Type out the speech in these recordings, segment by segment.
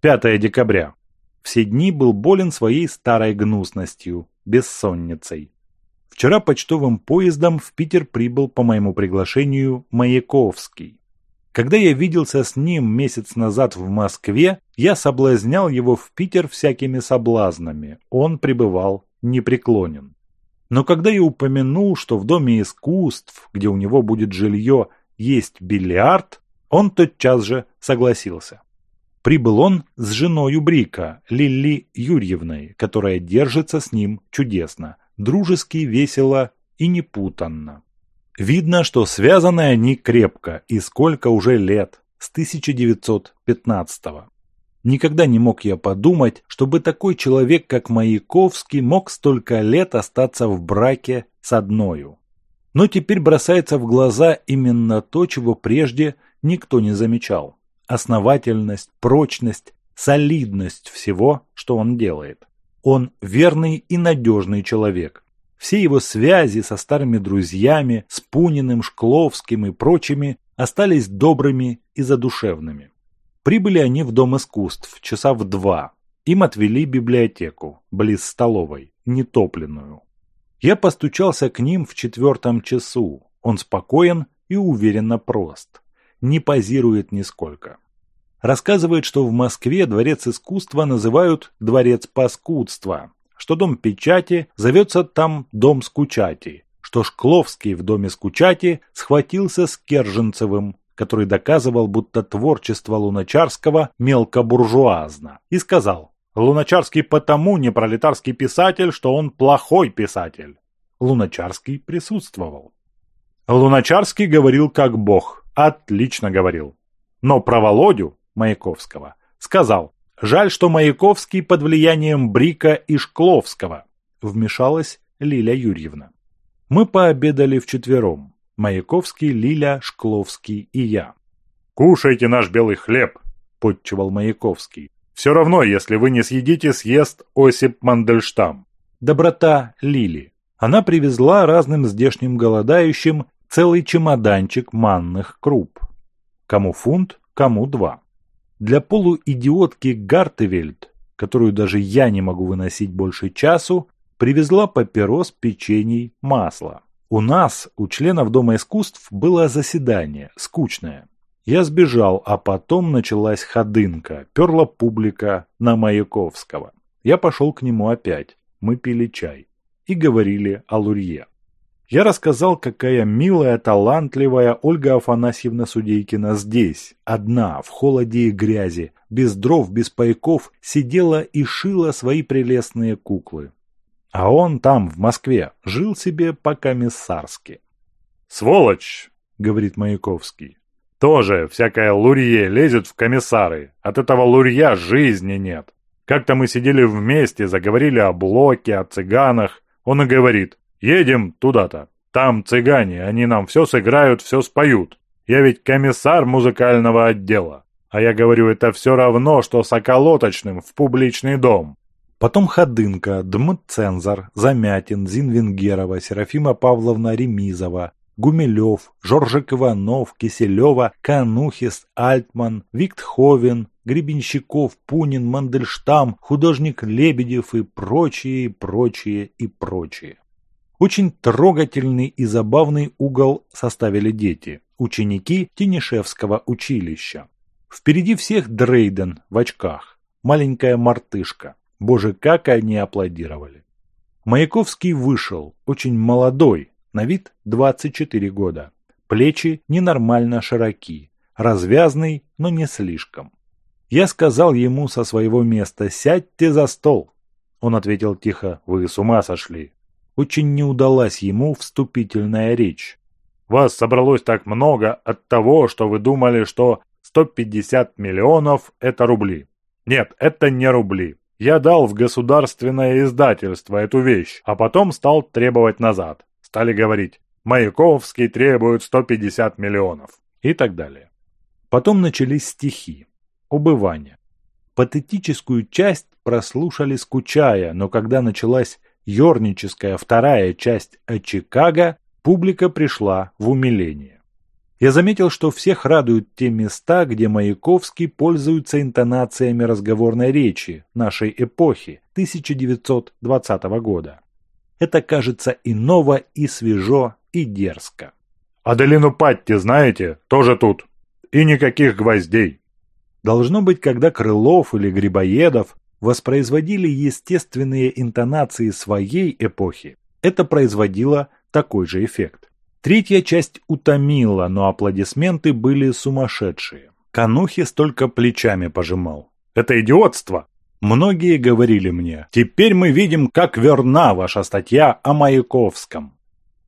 5 декабря. Все дни был болен своей старой гнусностью, бессонницей. Вчера почтовым поездом в Питер прибыл по моему приглашению Маяковский. Когда я виделся с ним месяц назад в Москве, я соблазнял его в Питер всякими соблазнами. Он пребывал непреклонен. Но когда я упомянул, что в Доме искусств, где у него будет жилье, есть бильярд, он тотчас же согласился. Прибыл он с женою Брика, Лилли Юрьевной, которая держится с ним чудесно, дружески, весело и непутанно. Видно, что связаны они крепко, и сколько уже лет, с 1915-го. Никогда не мог я подумать, чтобы такой человек, как Маяковский, мог столько лет остаться в браке с одною. Но теперь бросается в глаза именно то, чего прежде никто не замечал основательность, прочность, солидность всего, что он делает. Он верный и надежный человек. Все его связи со старыми друзьями, с Пуниным, Шкловским и прочими остались добрыми и задушевными. Прибыли они в Дом искусств часа в два. Им отвели библиотеку, близ столовой, нетопленную. Я постучался к ним в четвертом часу. Он спокоен и уверенно прост. Не позирует нисколько рассказывает, что в Москве дворец искусства называют «дворец паскудства», что дом печати зовется там «дом скучати», что Шкловский в доме скучати схватился с Керженцевым, который доказывал, будто творчество Луначарского мелкобуржуазно, и сказал «Луначарский потому не пролетарский писатель, что он плохой писатель». Луначарский присутствовал. Луначарский говорил как бог, отлично говорил. Но про Володю Маяковского. Сказал, жаль, что Маяковский под влиянием Брика и Шкловского. Вмешалась Лиля Юрьевна. Мы пообедали вчетвером. Маяковский, Лиля, Шкловский и я. «Кушайте наш белый хлеб», – подчевал Маяковский. «Все равно, если вы не съедите, съест Осип Мандельштам». Доброта Лили. Она привезла разным здешним голодающим целый чемоданчик манных круп. Кому фунт, кому два для полуидиотки Гартевельд, которую даже я не могу выносить больше часу, привезла папирос, печений, масло. У нас, у членов Дома искусств, было заседание, скучное. Я сбежал, а потом началась ходынка, перла публика на Маяковского. Я пошел к нему опять, мы пили чай и говорили о Лурье. Я рассказал, какая милая, талантливая Ольга Афанасьевна Судейкина здесь, одна, в холоде и грязи, без дров, без пайков, сидела и шила свои прелестные куклы. А он там, в Москве, жил себе по-комиссарски. «Сволочь!» — говорит Маяковский. «Тоже всякая лурье лезет в комиссары. От этого лурья жизни нет. Как-то мы сидели вместе, заговорили о блоке, о цыганах. Он и говорит, Едем туда-то. Там цыгане, они нам все сыграют, все споют. Я ведь комиссар музыкального отдела. А я говорю, это все равно, что с околоточным в публичный дом. Потом Ходынка, Дмцензор, Замятин, Зинвенгерова, Серафима Павловна Ремизова, Гумилев, Жоржик Иванов, Киселева, Канухис, Альтман, Виктховен, Гребенщиков, Пунин, Мандельштам, художник Лебедев и прочие, прочие, и прочие. Очень трогательный и забавный угол составили дети, ученики Тинишевского училища. Впереди всех Дрейден в очках, маленькая мартышка. Боже, как они аплодировали. Маяковский вышел, очень молодой, на вид 24 года. Плечи ненормально широки, развязный, но не слишком. Я сказал ему со своего места «Сядьте за стол». Он ответил тихо «Вы с ума сошли, очень не удалась ему вступительная речь. «Вас собралось так много от того, что вы думали, что 150 миллионов – это рубли. Нет, это не рубли. Я дал в государственное издательство эту вещь, а потом стал требовать назад. Стали говорить, Маяковский требует 150 миллионов и так далее. Потом начались стихи, Убывание. Патетическую часть прослушали скучая, но когда началась Ерническая вторая часть о Чикаго, публика пришла в умиление. Я заметил, что всех радуют те места, где Маяковский пользуется интонациями разговорной речи нашей эпохи 1920 года. Это кажется и ново, и свежо, и дерзко. «Аделину Патти, знаете, тоже тут. И никаких гвоздей». Должно быть, когда Крылов или Грибоедов воспроизводили естественные интонации своей эпохи. Это производило такой же эффект. Третья часть утомила, но аплодисменты были сумасшедшие. Канухис столько плечами пожимал. «Это идиотство!» Многие говорили мне, «Теперь мы видим, как верна ваша статья о Маяковском».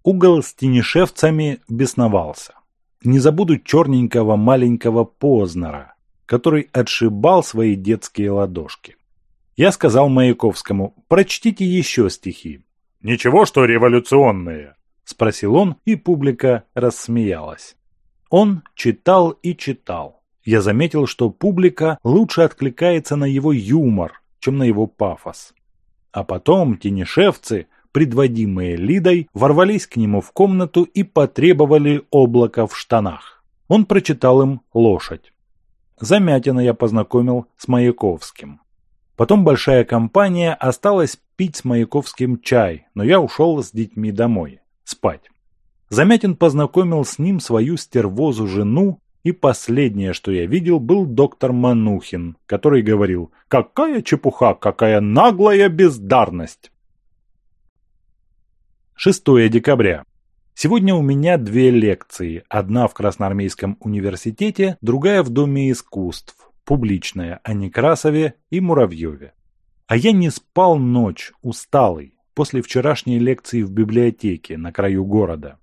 Угол с Тенишевцами бесновался. Не забуду черненького маленького Познера, который отшибал свои детские ладошки. Я сказал Маяковскому, прочтите еще стихи. «Ничего, что революционные?» – спросил он, и публика рассмеялась. Он читал и читал. Я заметил, что публика лучше откликается на его юмор, чем на его пафос. А потом тенишевцы, предводимые Лидой, ворвались к нему в комнату и потребовали облака в штанах. Он прочитал им «Лошадь». Замятина я познакомил с Маяковским. Потом большая компания осталась пить с Маяковским чай, но я ушел с детьми домой, спать. Замятин познакомил с ним свою стервозу жену, и последнее, что я видел, был доктор Манухин, который говорил «Какая чепуха, какая наглая бездарность!» 6 декабря. Сегодня у меня две лекции, одна в Красноармейском университете, другая в Доме искусств публичное, о Некрасове и Муравьеве. А я не спал ночь, усталый, после вчерашней лекции в библиотеке на краю города.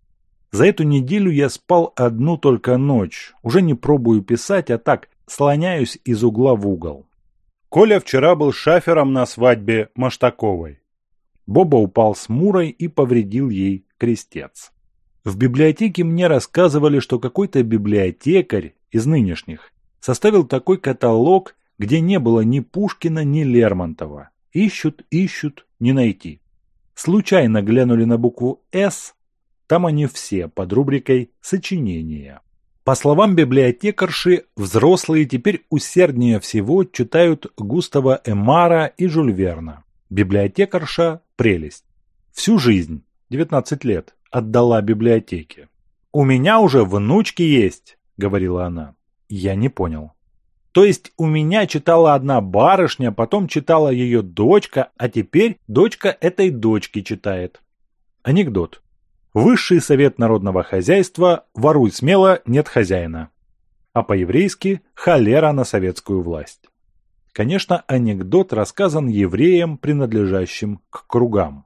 За эту неделю я спал одну только ночь, уже не пробую писать, а так слоняюсь из угла в угол. Коля вчера был шафером на свадьбе Маштаковой. Боба упал с Мурой и повредил ей крестец. В библиотеке мне рассказывали, что какой-то библиотекарь из нынешних составил такой каталог, где не было ни Пушкина, ни Лермонтова. Ищут, ищут, не найти. Случайно глянули на букву «С», там они все под рубрикой «Сочинения». По словам библиотекарши, взрослые теперь усерднее всего читают Густава Эмара и Жюль Верна. Библиотекарша – прелесть. Всю жизнь, 19 лет, отдала библиотеке. «У меня уже внучки есть», – говорила она. Я не понял. То есть у меня читала одна барышня, потом читала ее дочка, а теперь дочка этой дочки читает. Анекдот. Высший совет народного хозяйства «Воруй смело, нет хозяина». А по-еврейски «Холера на советскую власть». Конечно, анекдот рассказан евреям, принадлежащим к кругам.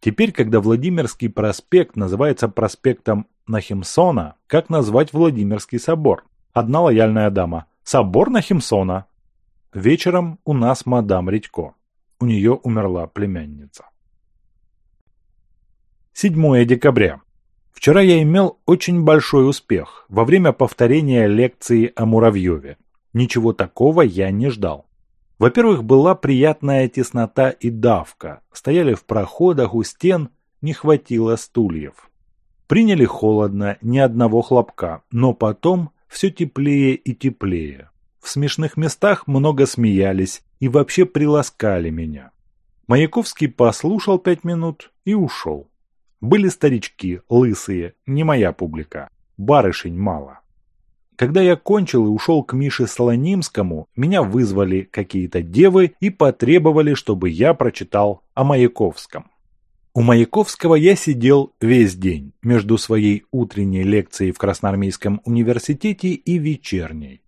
Теперь, когда Владимирский проспект называется проспектом Нахимсона, как назвать Владимирский собор? одна лояльная дама, соборна Химсона. Вечером у нас мадам Редько. У нее умерла племянница. 7 декабря. Вчера я имел очень большой успех во время повторения лекции о Муравьеве. Ничего такого я не ждал. Во-первых, была приятная теснота и давка. Стояли в проходах у стен, не хватило стульев. Приняли холодно, ни одного хлопка, но потом все теплее и теплее. В смешных местах много смеялись и вообще приласкали меня. Маяковский послушал пять минут и ушел. Были старички, лысые, не моя публика. Барышень мало. Когда я кончил и ушел к Мише Солонимскому, меня вызвали какие-то девы и потребовали, чтобы я прочитал о Маяковском. У Маяковского я сидел весь день между своей утренней лекцией в Красноармейском университете и вечерней.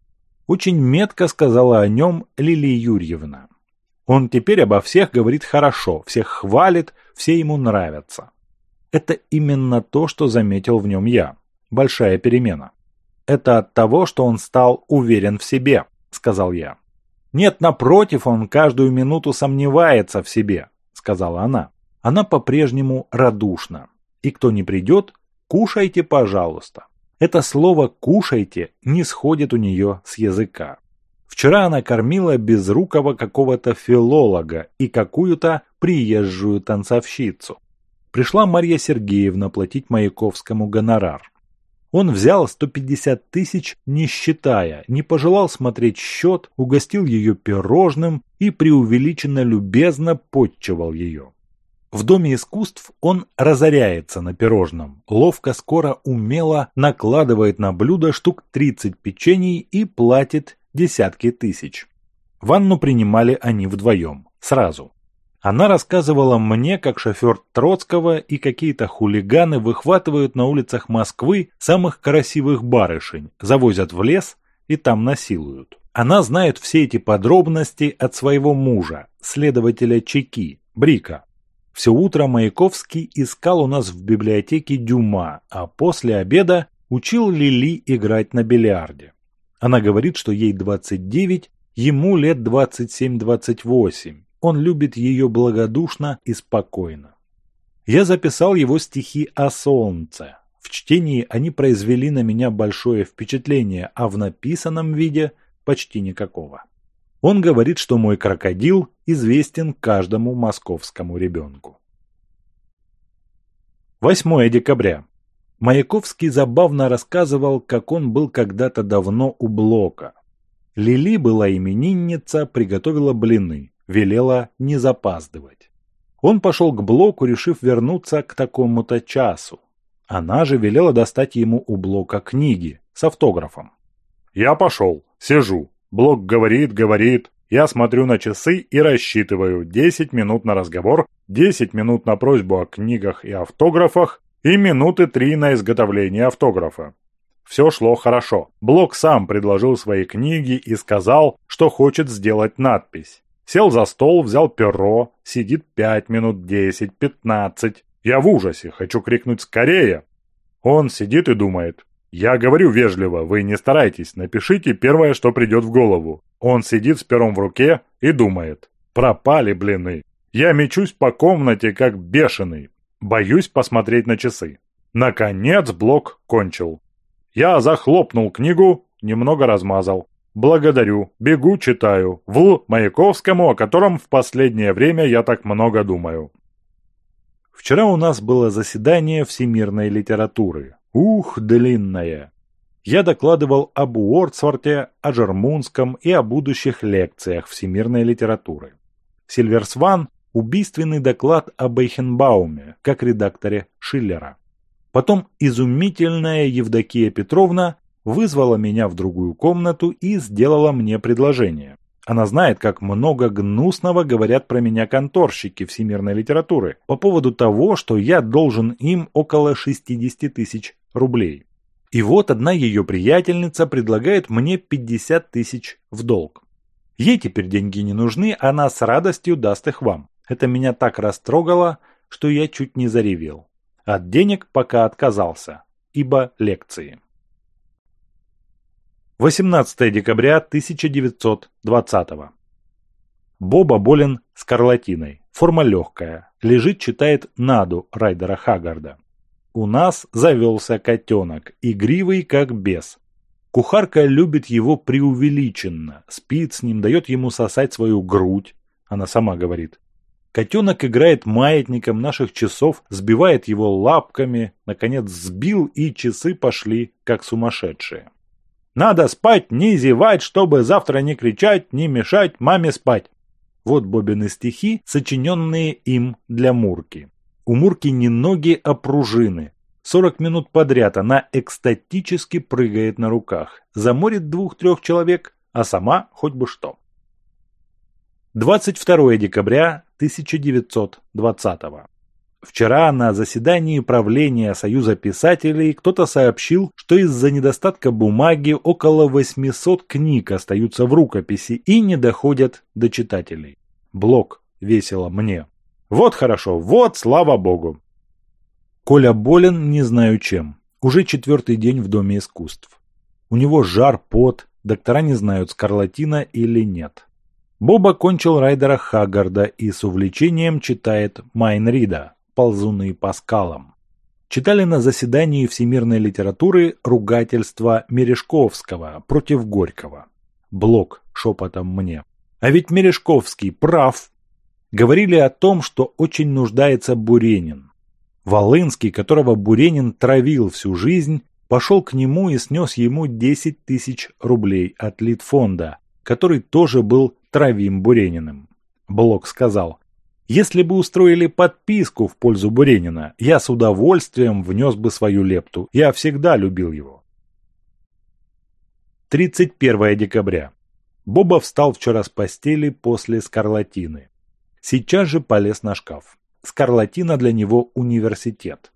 Очень метко сказала о нем Лилия Юрьевна. Он теперь обо всех говорит хорошо, всех хвалит, все ему нравятся. Это именно то, что заметил в нем я. Большая перемена. Это от того, что он стал уверен в себе, сказал я. Нет, напротив, он каждую минуту сомневается в себе, сказала она. Она по-прежнему радушна. И кто не придет, кушайте, пожалуйста. Это слово «кушайте» не сходит у нее с языка. Вчера она кормила безрукого какого-то филолога и какую-то приезжую танцовщицу. Пришла Марья Сергеевна платить Маяковскому гонорар. Он взял 150 тысяч, не считая, не пожелал смотреть счет, угостил ее пирожным и преувеличенно любезно подчевал ее. В Доме искусств он разоряется на пирожном, ловко, скоро, умело накладывает на блюдо штук 30 печений и платит десятки тысяч. Ванну принимали они вдвоем, сразу. Она рассказывала мне, как шофер Троцкого и какие-то хулиганы выхватывают на улицах Москвы самых красивых барышень, завозят в лес и там насилуют. Она знает все эти подробности от своего мужа, следователя Чеки, Брика, все утро Маяковский искал у нас в библиотеке Дюма, а после обеда учил Лили играть на бильярде. Она говорит, что ей 29, ему лет 27-28. Он любит ее благодушно и спокойно. Я записал его стихи о солнце. В чтении они произвели на меня большое впечатление, а в написанном виде почти никакого. Он говорит, что мой крокодил известен каждому московскому ребенку. 8 декабря. Маяковский забавно рассказывал, как он был когда-то давно у Блока. Лили была именинница, приготовила блины, велела не запаздывать. Он пошел к Блоку, решив вернуться к такому-то часу. Она же велела достать ему у Блока книги с автографом. «Я пошел, сижу, Блок говорит, говорит. Я смотрю на часы и рассчитываю 10 минут на разговор, 10 минут на просьбу о книгах и автографах и минуты 3 на изготовление автографа. Все шло хорошо. Блок сам предложил свои книги и сказал, что хочет сделать надпись. Сел за стол, взял перо, сидит 5 минут, 10, 15. Я в ужасе, хочу крикнуть «скорее!». Он сидит и думает я говорю вежливо, вы не старайтесь, напишите первое, что придет в голову. Он сидит с пером в руке и думает. Пропали блины. Я мечусь по комнате, как бешеный. Боюсь посмотреть на часы. Наконец блок кончил. Я захлопнул книгу, немного размазал. Благодарю, бегу, читаю. В Маяковскому, о котором в последнее время я так много думаю. Вчера у нас было заседание всемирной литературы. Ух, длинное! Я докладывал об Уордсворте, о Жермунском и о будущих лекциях всемирной литературы. Сильверсван – убийственный доклад о Бейхенбауме, как редакторе Шиллера. Потом изумительная Евдокия Петровна вызвала меня в другую комнату и сделала мне предложение. Она знает, как много гнусного говорят про меня конторщики всемирной литературы по поводу того, что я должен им около 60 тысяч рублей. И вот одна ее приятельница предлагает мне 50 тысяч в долг. Ей теперь деньги не нужны, она с радостью даст их вам. Это меня так растрогало, что я чуть не заревел. От денег пока отказался, ибо лекции. 18 декабря 1920 Боба болен скарлатиной. Форма легкая. Лежит, читает Наду Райдера Хагарда. У нас завелся котенок, игривый как бес. Кухарка любит его преувеличенно, спит с ним, дает ему сосать свою грудь, она сама говорит. Котенок играет маятником наших часов, сбивает его лапками, наконец сбил, и часы пошли, как сумасшедшие. Надо спать, не зевать, чтобы завтра не кричать, не мешать маме спать. Вот Бобины стихи, сочиненные им для Мурки. У Мурки не ноги, а пружины. Сорок минут подряд она экстатически прыгает на руках, заморит двух-трех человек, а сама хоть бы что. 22 декабря 1920 -го. Вчера на заседании правления Союза писателей кто-то сообщил, что из-за недостатка бумаги около 800 книг остаются в рукописи и не доходят до читателей. Блок весело мне. Вот хорошо, вот слава богу. Коля болен не знаю чем. Уже четвертый день в Доме искусств. У него жар, пот, доктора не знают, скарлатина или нет. Боба кончил райдера Хаггарда и с увлечением читает Майнрида «Ползуны по скалам». Читали на заседании всемирной литературы ругательство Мережковского против Горького. Блок шепотом мне. А ведь Мережковский прав, говорили о том, что очень нуждается Буренин. Волынский, которого Буренин травил всю жизнь, пошел к нему и снес ему 10 тысяч рублей от Литфонда, который тоже был травим Бурениным. Блок сказал, «Если бы устроили подписку в пользу Буренина, я с удовольствием внес бы свою лепту. Я всегда любил его». 31 декабря. Боба встал вчера с постели после скарлатины. Сейчас же полез на шкаф. Скарлатина для него университет.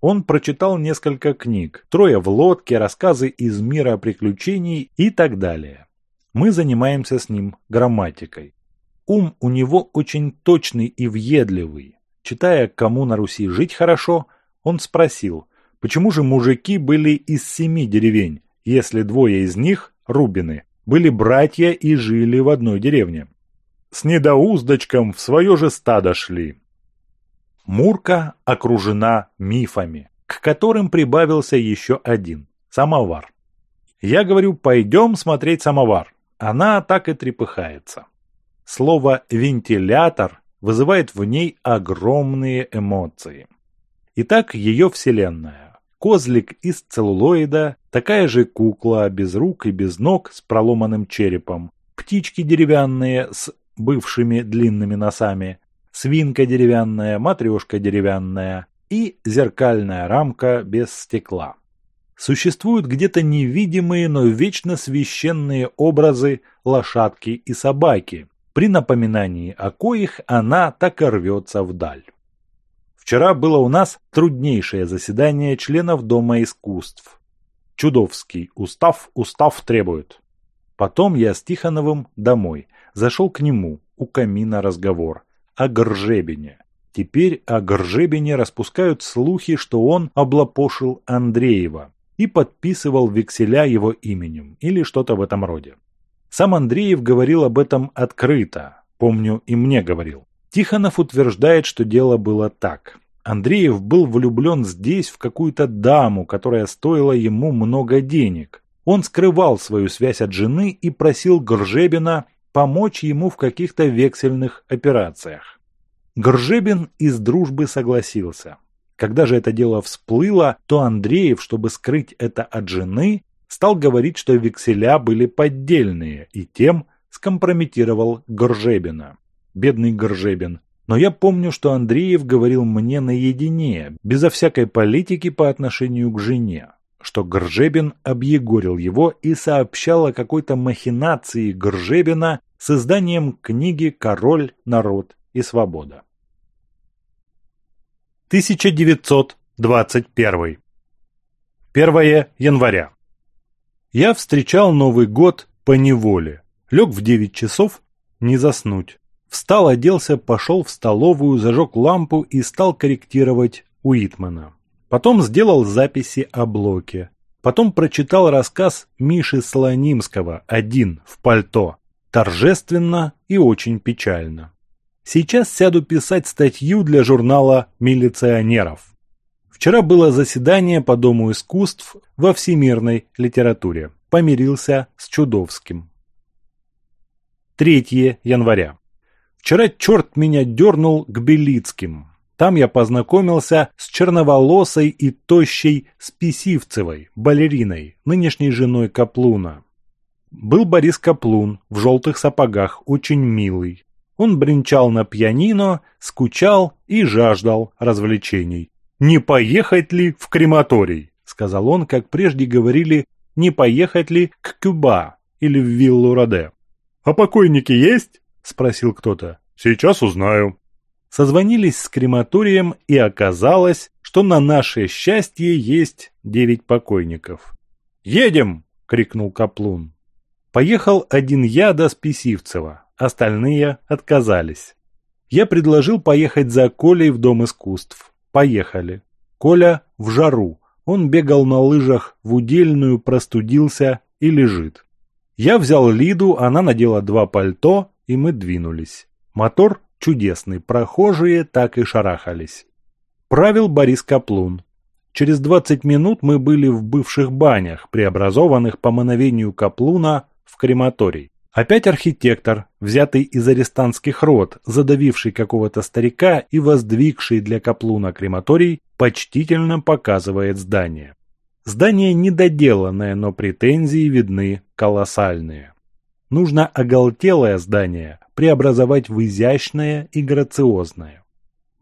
Он прочитал несколько книг, трое в лодке, рассказы из мира приключений и так далее. Мы занимаемся с ним грамматикой. Ум у него очень точный и въедливый. Читая «Кому на Руси жить хорошо», он спросил, почему же мужики были из семи деревень, если двое из них, Рубины, были братья и жили в одной деревне. С недоуздочком в свое же стадо шли. Мурка окружена мифами, к которым прибавился еще один – самовар. Я говорю, пойдем смотреть самовар. Она так и трепыхается. Слово «вентилятор» вызывает в ней огромные эмоции. Итак, ее вселенная. Козлик из целлулоида, такая же кукла, без рук и без ног, с проломанным черепом. Птички деревянные с бывшими длинными носами, свинка деревянная, матрешка деревянная и зеркальная рамка без стекла. Существуют где-то невидимые, но вечно священные образы лошадки и собаки, при напоминании о коих она так и рвется вдаль. Вчера было у нас труднейшее заседание членов Дома искусств. Чудовский устав устав требует. Потом я с Тихоновым домой – зашел к нему у камина разговор о Гржебине. Теперь о Гржебине распускают слухи, что он облапошил Андреева и подписывал векселя его именем или что-то в этом роде. Сам Андреев говорил об этом открыто, помню и мне говорил. Тихонов утверждает, что дело было так. Андреев был влюблен здесь в какую-то даму, которая стоила ему много денег. Он скрывал свою связь от жены и просил Гржебина помочь ему в каких-то вексельных операциях. Гржебин из дружбы согласился. Когда же это дело всплыло, то Андреев, чтобы скрыть это от жены, стал говорить, что векселя были поддельные и тем скомпрометировал Горжебина. Бедный Горжебин. Но я помню, что Андреев говорил мне наедине, безо всякой политики по отношению к жене что Гржебин объегорил его и сообщал о какой-то махинации Гржебина с изданием книги «Король, народ и свобода». 1921. 1 января. Я встречал Новый год по неволе. Лег в 9 часов, не заснуть. Встал, оделся, пошел в столовую, зажег лампу и стал корректировать Уитмана. Потом сделал записи о Блоке. Потом прочитал рассказ Миши Солонимского «Один в пальто». Торжественно и очень печально. Сейчас сяду писать статью для журнала «Милиционеров». Вчера было заседание по Дому искусств во всемирной литературе. Помирился с Чудовским. 3 января. Вчера черт меня дернул к Белицким. Там я познакомился с черноволосой и тощей Списивцевой, балериной, нынешней женой Каплуна. Был Борис Каплун, в желтых сапогах, очень милый. Он бренчал на пианино, скучал и жаждал развлечений. «Не поехать ли в крематорий?» – сказал он, как прежде говорили, «не поехать ли к Кюба или в Виллу Роде?» «А покойники есть?» – спросил кто-то. «Сейчас узнаю», созвонились с крематорием и оказалось, что на наше счастье есть девять покойников. «Едем!» – крикнул Каплун. Поехал один я до Списивцева, остальные отказались. Я предложил поехать за Колей в Дом искусств. Поехали. Коля в жару. Он бегал на лыжах в удельную, простудился и лежит. Я взял Лиду, она надела два пальто, и мы двинулись. Мотор чудесные прохожие так и шарахались. Правил Борис Каплун. Через 20 минут мы были в бывших банях, преобразованных по мановению Каплуна в крематорий. Опять архитектор, взятый из арестантских род, задавивший какого-то старика и воздвигший для Каплуна крематорий, почтительно показывает здание. Здание недоделанное, но претензии видны колоссальные. Нужно оголтелое здание преобразовать в изящное и грациозное.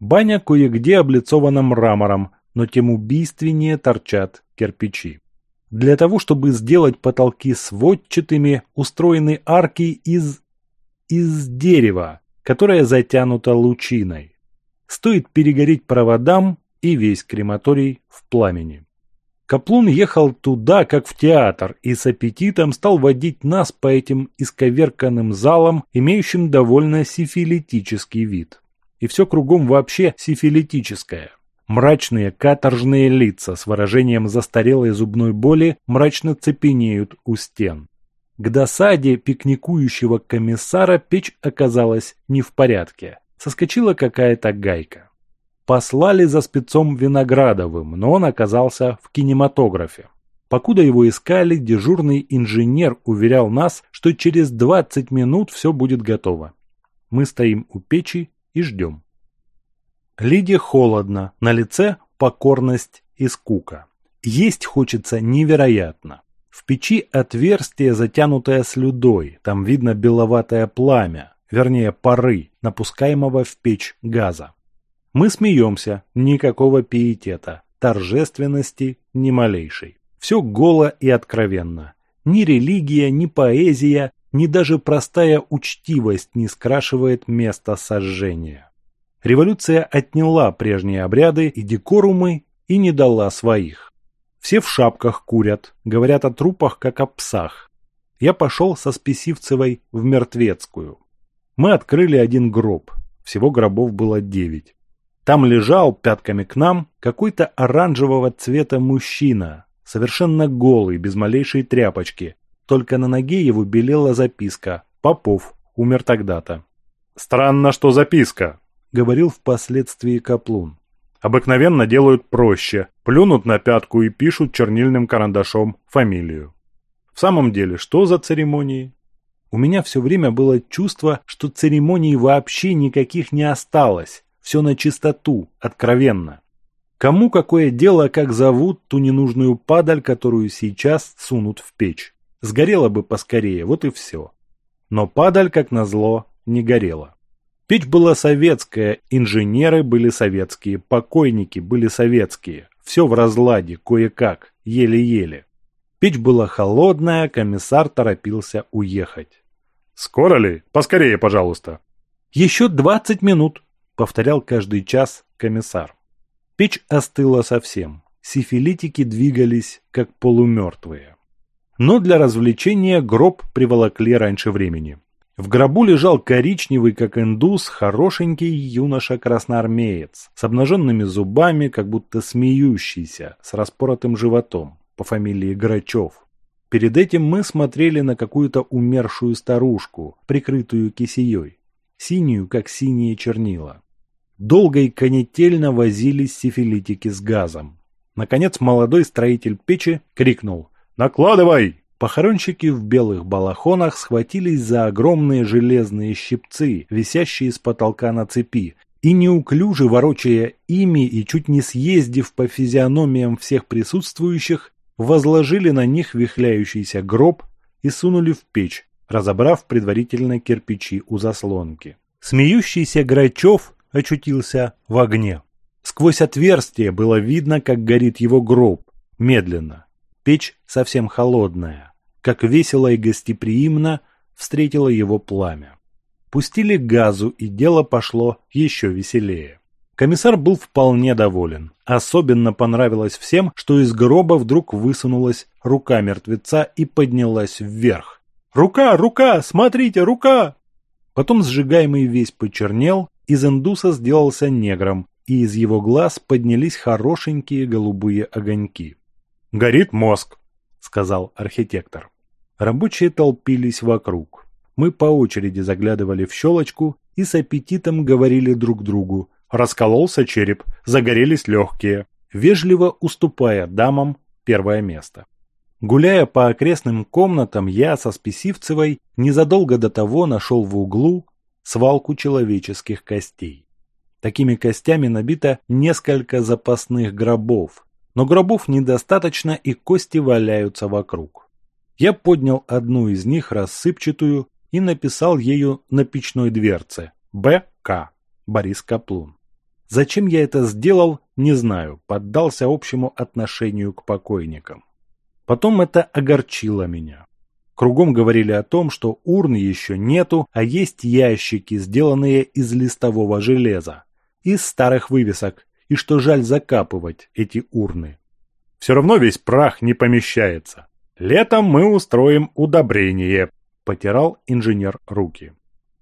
Баня кое-где облицована мрамором, но тем убийственнее торчат кирпичи. Для того, чтобы сделать потолки сводчатыми, устроены арки из... из дерева, которое затянуто лучиной. Стоит перегореть проводам, и весь крематорий в пламени. Каплун ехал туда, как в театр, и с аппетитом стал водить нас по этим исковерканным залам, имеющим довольно сифилитический вид. И все кругом вообще сифилитическое. Мрачные каторжные лица с выражением застарелой зубной боли мрачно цепенеют у стен. К досаде пикникующего комиссара печь оказалась не в порядке. Соскочила какая-то гайка послали за спецом Виноградовым, но он оказался в кинематографе. Покуда его искали, дежурный инженер уверял нас, что через 20 минут все будет готово. Мы стоим у печи и ждем. Лиде холодно, на лице покорность и скука. Есть хочется невероятно. В печи отверстие, затянутое слюдой, там видно беловатое пламя, вернее пары, напускаемого в печь газа. Мы смеемся, никакого пиетета, торжественности ни малейшей. Все голо и откровенно. Ни религия, ни поэзия, ни даже простая учтивость не скрашивает место сожжения. Революция отняла прежние обряды и декорумы и не дала своих. Все в шапках курят, говорят о трупах, как о псах. Я пошел со Списивцевой в Мертвецкую. Мы открыли один гроб. Всего гробов было девять. Там лежал пятками к нам какой-то оранжевого цвета мужчина, совершенно голый, без малейшей тряпочки. Только на ноге его белела записка «Попов умер тогда-то». «Странно, что записка», — говорил впоследствии Каплун. «Обыкновенно делают проще, плюнут на пятку и пишут чернильным карандашом фамилию». В самом деле, что за церемонии? У меня все время было чувство, что церемоний вообще никаких не осталось, все на чистоту, откровенно. Кому какое дело, как зовут ту ненужную падаль, которую сейчас сунут в печь? Сгорела бы поскорее, вот и все. Но падаль, как назло, не горела. Печь была советская, инженеры были советские, покойники были советские. Все в разладе, кое-как, еле-еле. Печь была холодная, комиссар торопился уехать. «Скоро ли? Поскорее, пожалуйста». «Еще двадцать минут», повторял каждый час комиссар. Печь остыла совсем. Сифилитики двигались, как полумертвые. Но для развлечения гроб приволокли раньше времени. В гробу лежал коричневый, как индус, хорошенький юноша-красноармеец, с обнаженными зубами, как будто смеющийся, с распоротым животом, по фамилии Грачев. Перед этим мы смотрели на какую-то умершую старушку, прикрытую кисеей, синюю, как синие чернила долго и канительно возились сифилитики с газом. Наконец молодой строитель печи крикнул «Накладывай!». Похоронщики в белых балахонах схватились за огромные железные щипцы, висящие с потолка на цепи, и неуклюже ворочая ими и чуть не съездив по физиономиям всех присутствующих, возложили на них вихляющийся гроб и сунули в печь, разобрав предварительно кирпичи у заслонки. Смеющийся Грачев очутился в огне. Сквозь отверстие было видно, как горит его гроб, медленно. Печь совсем холодная. Как весело и гостеприимно встретило его пламя. Пустили газу, и дело пошло еще веселее. Комиссар был вполне доволен. Особенно понравилось всем, что из гроба вдруг высунулась рука мертвеца и поднялась вверх. «Рука, рука, смотрите, рука!» Потом сжигаемый весь почернел, из индуса сделался негром, и из его глаз поднялись хорошенькие голубые огоньки. «Горит мозг», — сказал архитектор. Рабочие толпились вокруг. Мы по очереди заглядывали в щелочку и с аппетитом говорили друг другу. Раскололся череп, загорелись легкие, вежливо уступая дамам первое место. Гуляя по окрестным комнатам, я со Списивцевой незадолго до того нашел в углу свалку человеческих костей. Такими костями набито несколько запасных гробов, но гробов недостаточно и кости валяются вокруг. Я поднял одну из них, рассыпчатую, и написал ею на печной дверце «БК» Борис Каплун. Зачем я это сделал, не знаю, поддался общему отношению к покойникам. Потом это огорчило меня. Кругом говорили о том, что урны еще нету, а есть ящики, сделанные из листового железа, из старых вывесок, и что жаль закапывать эти урны. Все равно весь прах не помещается. Летом мы устроим удобрение, потирал инженер руки.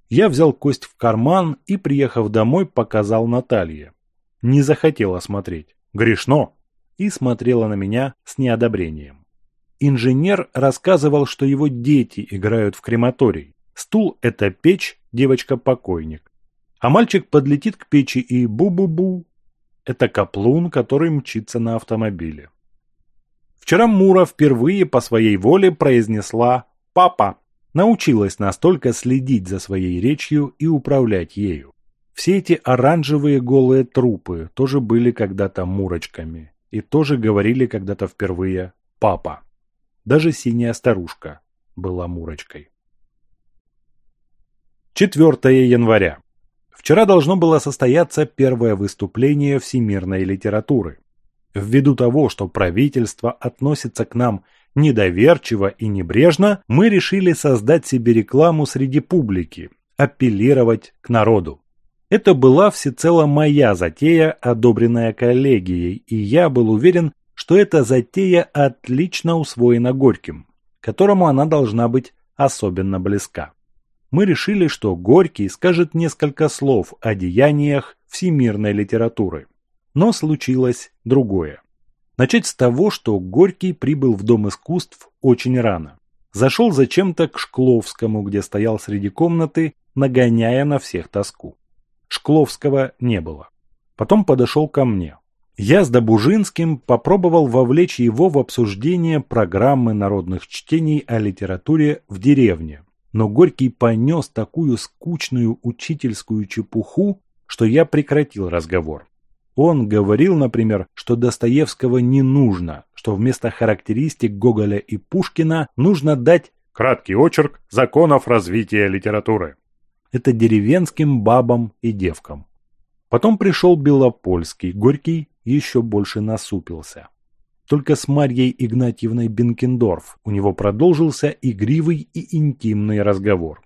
Я взял кость в карман и, приехав домой, показал Наталье. Не захотела смотреть. Грешно. И смотрела на меня с неодобрением. Инженер рассказывал, что его дети играют в крематорий. Стул – это печь, девочка-покойник. А мальчик подлетит к печи и бу-бу-бу. Это каплун, который мчится на автомобиле. Вчера Мура впервые по своей воле произнесла «папа». Научилась настолько следить за своей речью и управлять ею. Все эти оранжевые голые трупы тоже были когда-то мурочками и тоже говорили когда-то впервые «папа». Даже синяя старушка была Мурочкой. 4 января. Вчера должно было состояться первое выступление всемирной литературы. Ввиду того, что правительство относится к нам недоверчиво и небрежно, мы решили создать себе рекламу среди публики, апеллировать к народу. Это была всецело моя затея, одобренная коллегией, и я был уверен, что эта затея отлично усвоена Горьким, которому она должна быть особенно близка. Мы решили, что Горький скажет несколько слов о деяниях всемирной литературы. Но случилось другое. Начать с того, что Горький прибыл в Дом искусств очень рано. Зашел зачем-то к Шкловскому, где стоял среди комнаты, нагоняя на всех тоску. Шкловского не было. Потом подошел ко мне. Я с Добужинским попробовал вовлечь его в обсуждение программы народных чтений о литературе в деревне. Но Горький понес такую скучную учительскую чепуху, что я прекратил разговор. Он говорил, например, что Достоевского не нужно, что вместо характеристик Гоголя и Пушкина нужно дать краткий очерк законов развития литературы. Это деревенским бабам и девкам. Потом пришел Белопольский, Горький еще больше насупился. Только с Марьей Игнатьевной Бенкендорф у него продолжился игривый и интимный разговор.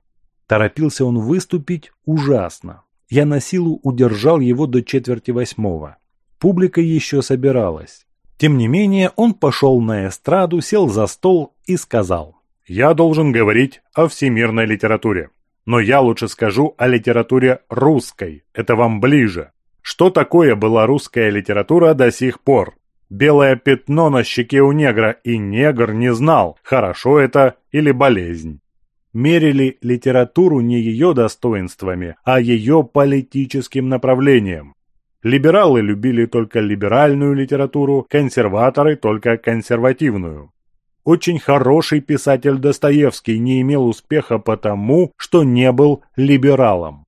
Торопился он выступить ужасно. Я на силу удержал его до четверти восьмого. Публика еще собиралась. Тем не менее, он пошел на эстраду, сел за стол и сказал. «Я должен говорить о всемирной литературе. Но я лучше скажу о литературе русской. Это вам ближе. Что такое была русская литература до сих пор? Белое пятно на щеке у негра, и негр не знал, хорошо это или болезнь. Мерили литературу не ее достоинствами, а ее политическим направлением. Либералы любили только либеральную литературу, консерваторы только консервативную. Очень хороший писатель Достоевский не имел успеха потому, что не был либералом.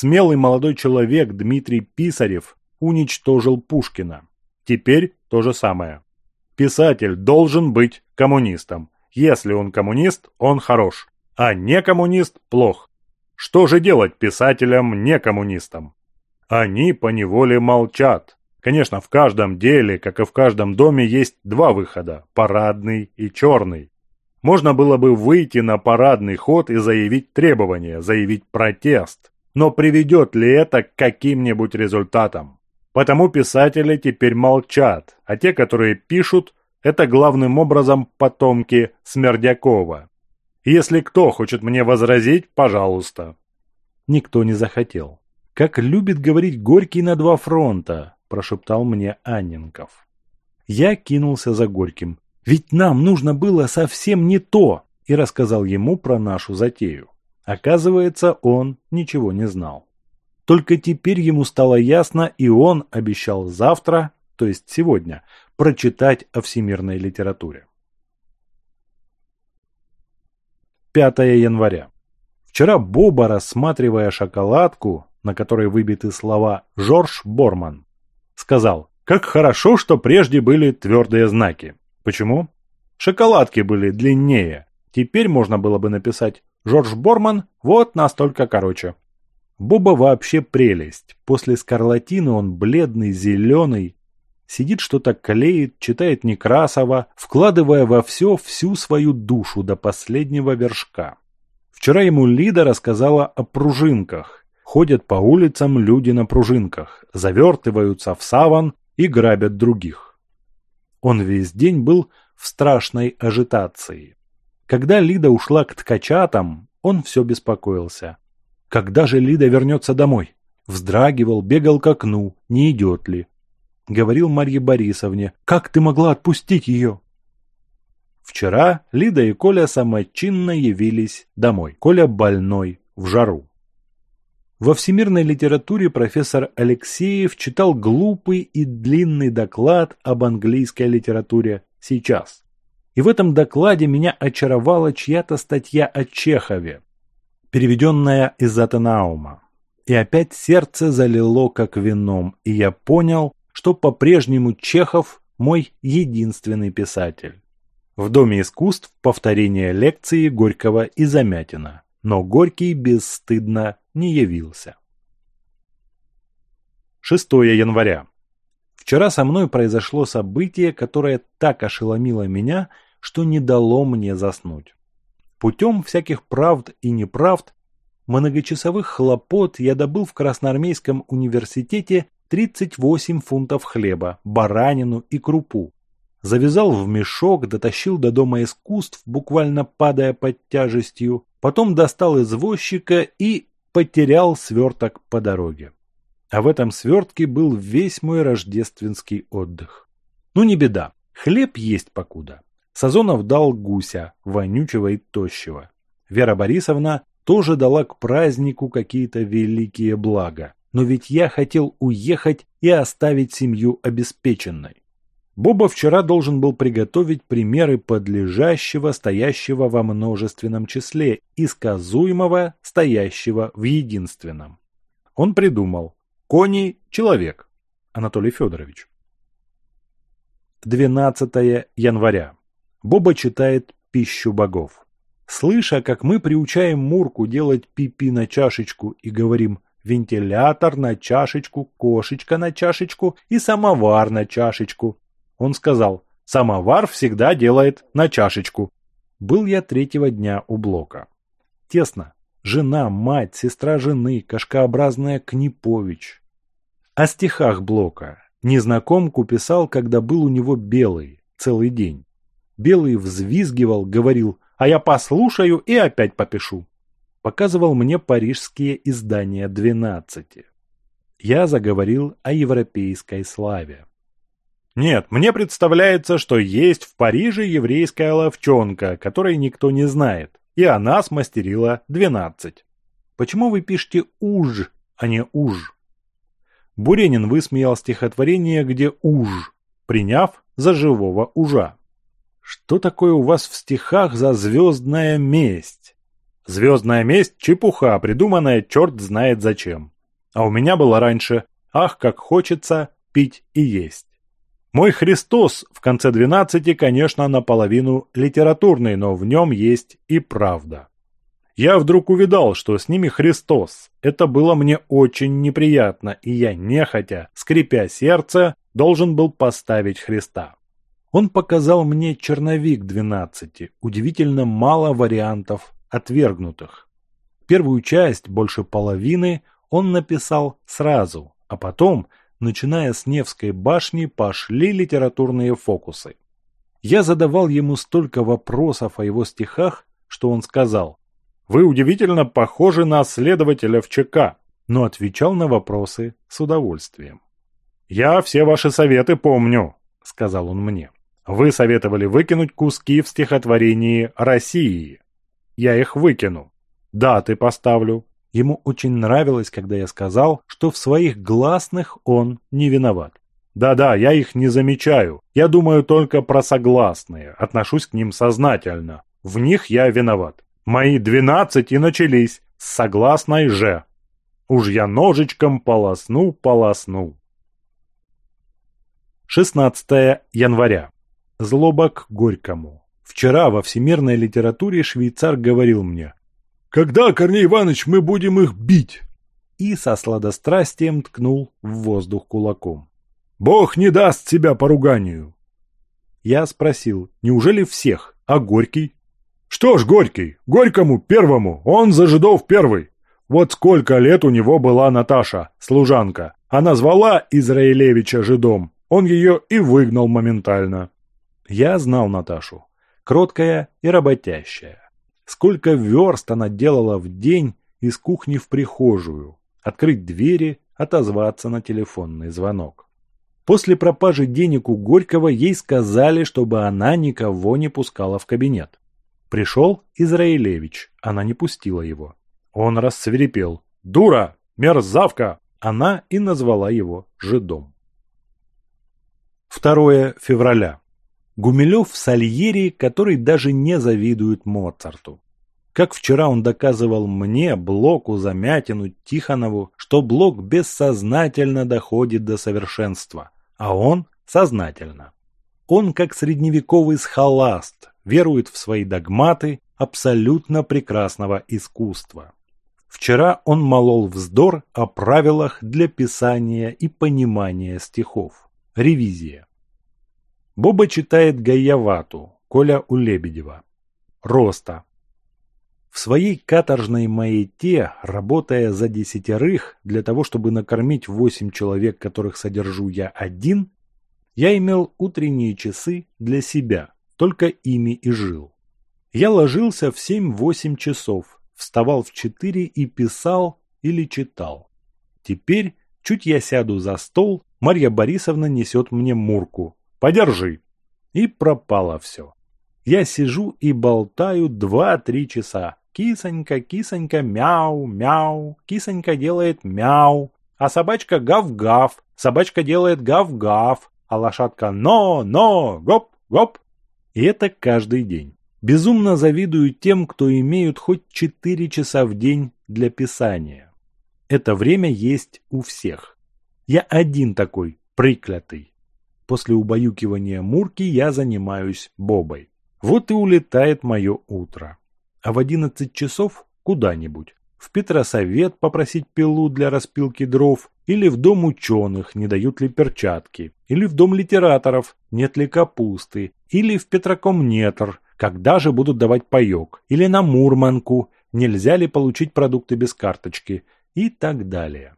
Смелый молодой человек Дмитрий Писарев уничтожил Пушкина. Теперь то же самое. Писатель должен быть коммунистом. Если он коммунист, он хорош, а не коммунист – плох. Что же делать писателям не коммунистам? Они поневоле молчат. Конечно, в каждом деле, как и в каждом доме, есть два выхода – парадный и черный. Можно было бы выйти на парадный ход и заявить требования, заявить протест но приведет ли это к каким-нибудь результатам? Потому писатели теперь молчат, а те, которые пишут, это главным образом потомки Смердякова. Если кто хочет мне возразить, пожалуйста. Никто не захотел. Как любит говорить Горький на два фронта, прошептал мне Анненков. Я кинулся за Горьким. Ведь нам нужно было совсем не то, и рассказал ему про нашу затею. Оказывается, он ничего не знал. Только теперь ему стало ясно, и он обещал завтра, то есть сегодня, прочитать о всемирной литературе. 5 января. Вчера Боба, рассматривая шоколадку, на которой выбиты слова «Жорж Борман», сказал «Как хорошо, что прежде были твердые знаки». Почему? Шоколадки были длиннее. Теперь можно было бы написать Жорж Борман вот настолько короче. Буба вообще прелесть. После скарлатины он бледный, зеленый. Сидит что-то клеит, читает Некрасова, вкладывая во все всю свою душу до последнего вершка. Вчера ему Лида рассказала о пружинках. Ходят по улицам люди на пружинках, завертываются в саван и грабят других. Он весь день был в страшной ажитации. Когда Лида ушла к ткачатам, он все беспокоился. Когда же Лида вернется домой? Вздрагивал, бегал к окну, не идет ли. Говорил Марье Борисовне, как ты могла отпустить ее? Вчера Лида и Коля самочинно явились домой. Коля больной, в жару. Во всемирной литературе профессор Алексеев читал глупый и длинный доклад об английской литературе сейчас. И в этом докладе меня очаровала чья-то статья о Чехове, переведенная из Атенаума. И опять сердце залило как вином, и я понял, что по-прежнему Чехов мой единственный писатель. В Доме искусств повторение лекции Горького и Замятина, но Горький бесстыдно не явился. 6 января. Вчера со мной произошло событие, которое так ошеломило меня, что не дало мне заснуть. Путем всяких правд и неправд, многочасовых хлопот я добыл в Красноармейском университете 38 фунтов хлеба, баранину и крупу. Завязал в мешок, дотащил до дома искусств, буквально падая под тяжестью, потом достал извозчика и потерял сверток по дороге. А в этом свертке был весь мой рождественский отдых. Ну не беда, хлеб есть покуда. Сазонов дал гуся, вонючего и тощего. Вера Борисовна тоже дала к празднику какие-то великие блага. Но ведь я хотел уехать и оставить семью обеспеченной. Боба вчера должен был приготовить примеры подлежащего, стоящего во множественном числе и сказуемого, стоящего в единственном. Он придумал. Кони – человек. Анатолий Федорович. 12 января. Боба читает «Пищу богов». Слыша, как мы приучаем Мурку делать пипи на чашечку и говорим «вентилятор на чашечку», «кошечка на чашечку» и «самовар на чашечку», он сказал «самовар всегда делает на чашечку». Был я третьего дня у блока. Тесно. Жена, мать, сестра жены, кошкообразная Книпович. О стихах блока. Незнакомку писал, когда был у него белый, целый день. Белый взвизгивал, говорил «А я послушаю и опять попишу». Показывал мне парижские издания двенадцати. Я заговорил о европейской славе. Нет, мне представляется, что есть в Париже еврейская ловчонка, которой никто не знает, и она смастерила двенадцать. Почему вы пишете «уж», а не «уж»? Буренин высмеял стихотворение, где «уж», приняв за живого ужа. Что такое у вас в стихах за звездная месть? Звездная месть – чепуха, придуманная черт знает зачем. А у меня было раньше «Ах, как хочется пить и есть». Мой Христос в конце 12, конечно, наполовину литературный, но в нем есть и правда. Я вдруг увидал, что с ними Христос. Это было мне очень неприятно, и я, нехотя, скрипя сердце, должен был поставить Христа. Он показал мне черновик двенадцати, удивительно мало вариантов отвергнутых. Первую часть, больше половины, он написал сразу, а потом, начиная с Невской башни, пошли литературные фокусы. Я задавал ему столько вопросов о его стихах, что он сказал «Вы удивительно похожи на следователя в ЧК», но отвечал на вопросы с удовольствием. «Я все ваши советы помню», — сказал он мне. Вы советовали выкинуть куски в стихотворении России. Я их выкину. Даты поставлю. Ему очень нравилось, когда я сказал, что в своих гласных он не виноват. Да-да, я их не замечаю. Я думаю только про согласные, отношусь к ним сознательно. В них я виноват. Мои двенадцать и начались с согласной же. Уж я ножичком полосну, полосну. 16 января злоба к Горькому. Вчера во всемирной литературе швейцар говорил мне «Когда, Корней Иванович, мы будем их бить?» и со сладострастием ткнул в воздух кулаком. «Бог не даст тебя поруганию!» Я спросил, неужели всех, а Горький? «Что ж, Горький, Горькому первому, он за жидов первый!» Вот сколько лет у него была Наташа, служанка. Она звала Израилевича жидом. Он ее и выгнал моментально. Я знал Наташу. Кроткая и работящая. Сколько верст она делала в день из кухни в прихожую. Открыть двери, отозваться на телефонный звонок. После пропажи денег у Горького ей сказали, чтобы она никого не пускала в кабинет. Пришел Израилевич, она не пустила его. Он рассверепел. «Дура! Мерзавка!» Она и назвала его жидом. 2 февраля. Гумилев Сальери, который даже не завидует Моцарту. Как вчера он доказывал мне, Блоку, Замятину, Тихонову, что Блок бессознательно доходит до совершенства, а он сознательно. Он, как средневековый схоласт, верует в свои догматы абсолютно прекрасного искусства. Вчера он молол вздор о правилах для писания и понимания стихов. Ревизия. Боба читает Гайявату. Коля у Лебедева. Роста. В своей каторжной маете, работая за десятерых, для того, чтобы накормить восемь человек, которых содержу я один, я имел утренние часы для себя, только ими и жил. Я ложился в 7-8 часов, вставал в четыре и писал или читал. Теперь, чуть я сяду за стол, Марья Борисовна несет мне мурку, Подержи!» И пропало все. Я сижу и болтаю два-три часа. Кисонька, кисонька, мяу, мяу. Кисонька делает мяу. А собачка гав-гав. Собачка делает гав-гав. А лошадка но, но, гоп, гоп. И это каждый день. Безумно завидую тем, кто имеют хоть четыре часа в день для писания. Это время есть у всех. Я один такой, приклятый после убаюкивания Мурки я занимаюсь Бобой. Вот и улетает мое утро. А в 11 часов куда-нибудь. В Петросовет попросить пилу для распилки дров, или в дом ученых, не дают ли перчатки, или в дом литераторов, нет ли капусты, или в Петрокомнетр, когда же будут давать паёк, или на Мурманку, нельзя ли получить продукты без карточки и так далее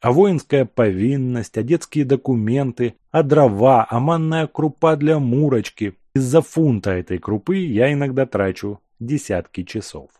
а воинская повинность, а детские документы, а дрова, а манная крупа для мурочки. Из-за фунта этой крупы я иногда трачу десятки часов.